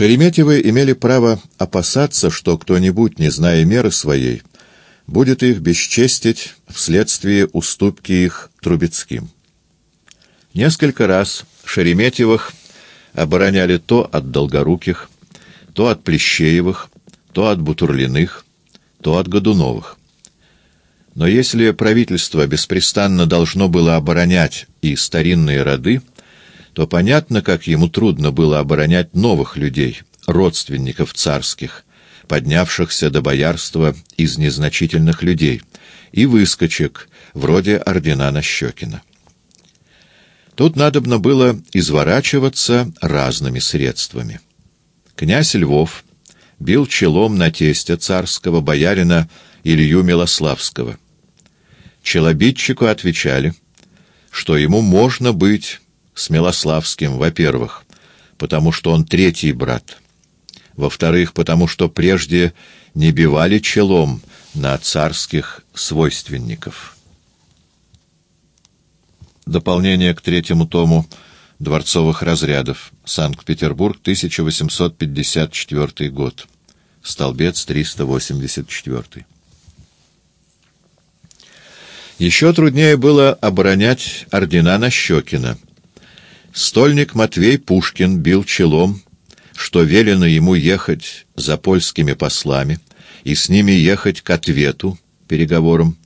Шереметьевы имели право опасаться, что кто-нибудь, не зная меры своей, будет их бесчестить вследствие уступки их Трубецким. Несколько раз Шереметьевых обороняли то от Долгоруких, то от Плещеевых, то от Бутурлиных, то от Годуновых. Но если правительство беспрестанно должно было оборонять и старинные роды, то понятно, как ему трудно было оборонять новых людей, родственников царских, поднявшихся до боярства из незначительных людей, и выскочек, вроде ордена Нащекина. Тут надобно было изворачиваться разными средствами. Князь Львов бил челом на тестя царского боярина Илью Милославского. Челобитчику отвечали, что ему можно быть с Милославским, во-первых, потому что он третий брат, во-вторых, потому что прежде не бивали челом на царских свойственников. Дополнение к третьему тому «Дворцовых разрядов», Санкт-Петербург, 1854 год, столбец 384. Еще труднее было оборонять ордена Нащекина. Стольник Матвей Пушкин бил челом, что велено ему ехать за польскими послами и с ними ехать к ответу, переговорам,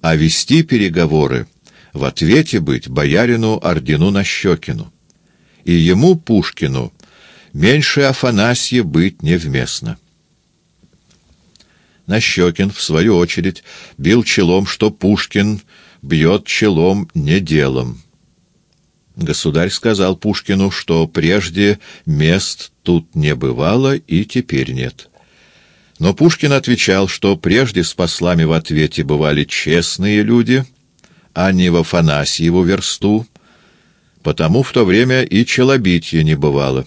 а вести переговоры, в ответе быть боярину ордену Нащекину. И ему, Пушкину, меньше Афанасья быть невместно. Нащекин, в свою очередь, бил челом, что Пушкин бьет челом не делом. Государь сказал Пушкину, что прежде мест тут не бывало и теперь нет. Но Пушкин отвечал, что прежде с послами в ответе бывали честные люди, а не в Афанасьеву версту, потому в то время и челобитья не бывало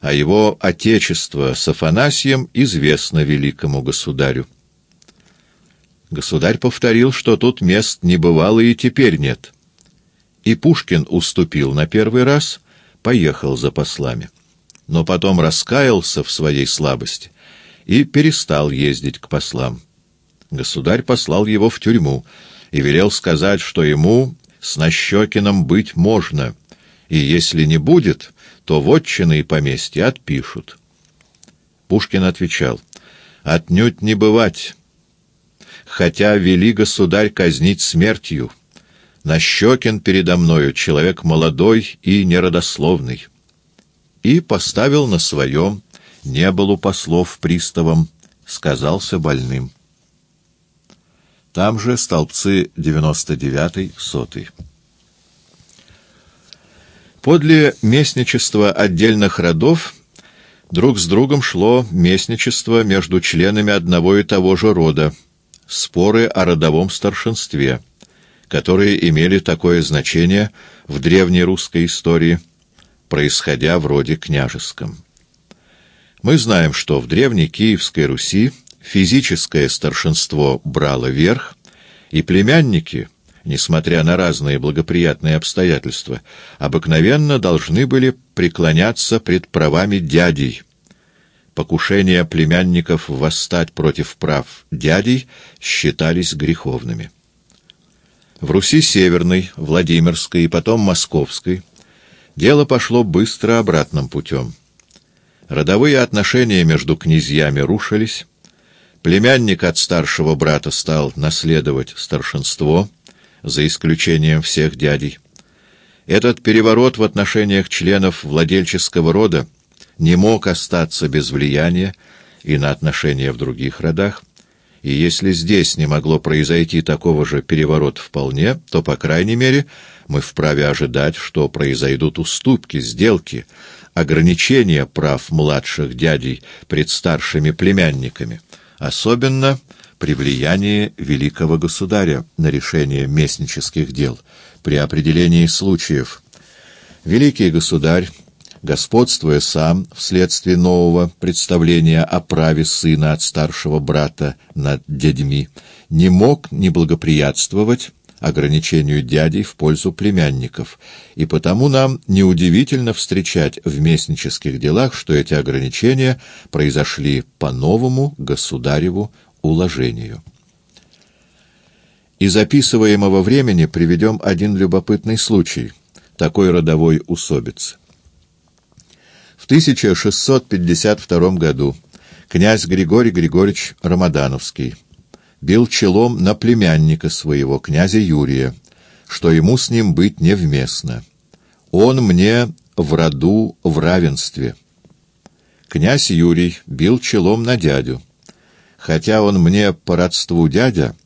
а его отечество с Афанасием известно великому государю. Государь повторил, что тут мест не бывало и теперь нет. И Пушкин уступил на первый раз, поехал за послами. Но потом раскаялся в своей слабости и перестал ездить к послам. Государь послал его в тюрьму и велел сказать, что ему с Нащекиным быть можно, и если не будет, то вотчины и поместья отпишут. Пушкин отвечал, «Отнюдь не бывать, хотя вели государь казнить смертью. Нащекин передо мною человек молодой и неродословный». И поставил на своем, не был у послов приставом, сказался больным. Там же столбцы 99 сотый. Подле местничества отдельных родов друг с другом шло местничество между членами одного и того же рода, споры о родовом старшинстве, которые имели такое значение в древней русской истории, происходя в роде княжеском. Мы знаем, что в древней Киевской Руси физическое старшинство брало верх, и племянники — несмотря на разные благоприятные обстоятельства, обыкновенно должны были преклоняться пред правами дядей. Покушения племянников восстать против прав дядей считались греховными. В Руси Северной, Владимирской и потом Московской дело пошло быстро обратным путем. Родовые отношения между князьями рушились, племянник от старшего брата стал наследовать старшинство — за исключением всех дядей. Этот переворот в отношениях членов владельческого рода не мог остаться без влияния и на отношения в других родах, и если здесь не могло произойти такого же переворота вполне, то, по крайней мере, мы вправе ожидать, что произойдут уступки, сделки, ограничения прав младших дядей пред старшими племянниками, особенно при влиянии великого государя на решение местнических дел, при определении случаев. Великий государь, господствуя сам вследствие нового представления о праве сына от старшего брата над дядьми, не мог не благоприятствовать ограничению дядей в пользу племянников, и потому нам неудивительно встречать в местнических делах, что эти ограничения произошли по новому государеву уложению. Из описываемого времени приведем один любопытный случай такой родовой усобицы. В 1652 году князь Григорий Григорьевич Рамадановский бил челом на племянника своего, князя Юрия, что ему с ним быть невместно. Он мне в роду в равенстве. Князь Юрий бил челом на дядю. Хотя он мне по родству дядя,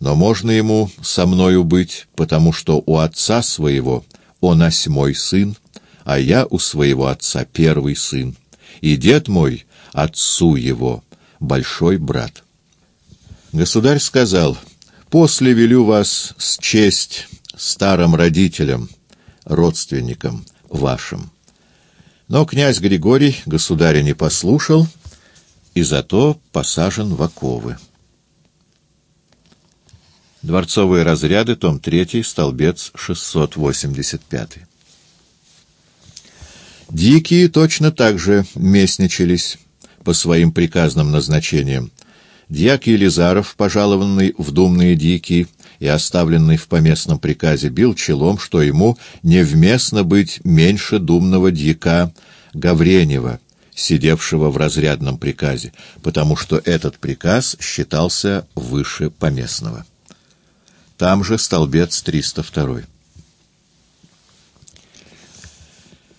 но можно ему со мною быть, потому что у отца своего он осьмой сын, а я у своего отца первый сын, и дед мой отцу его большой брат. Государь сказал, «После велю вас счесть старым родителям, родственникам вашим». Но князь Григорий государя не послушал и зато посажен в оковы. Дворцовые разряды, том 3, столбец 685. Дикие точно так же местничались по своим приказным назначениям. Дьяк Елизаров, пожалованный в думные дикие и оставленный в поместном приказе, бил челом, что ему невместно быть меньше думного дьяка Гавренева, сидевшего в разрядном приказе, потому что этот приказ считался выше поместного. Там же столбец 302.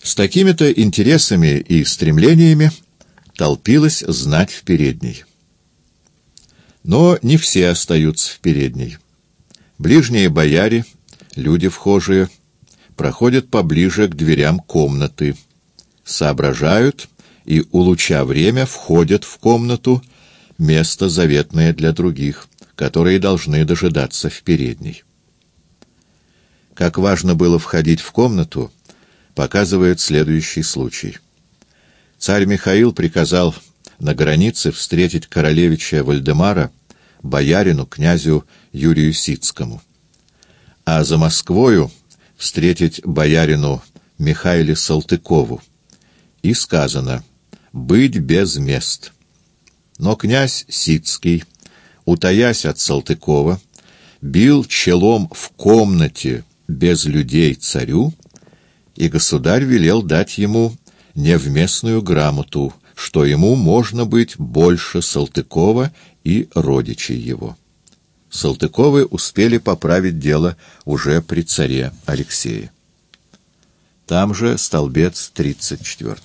С такими-то интересами и стремлениями толпилась знать в передней. Но не все остаются в передней. Ближние бояре, люди вхожие, проходят поближе к дверям комнаты, соображают и, улуча время, входят в комнату, место заветное для других — которые должны дожидаться в передней. Как важно было входить в комнату, показывает следующий случай. Царь Михаил приказал на границе встретить королевича Вальдемара, боярину, князю Юрию Сицкому, а за Москвою встретить боярину Михаиле Салтыкову. И сказано «быть без мест». Но князь Сицкий утаясь от Салтыкова, бил челом в комнате без людей царю, и государь велел дать ему невместную грамоту, что ему можно быть больше Салтыкова и родичей его. Салтыковы успели поправить дело уже при царе Алексее. Там же столбец 34.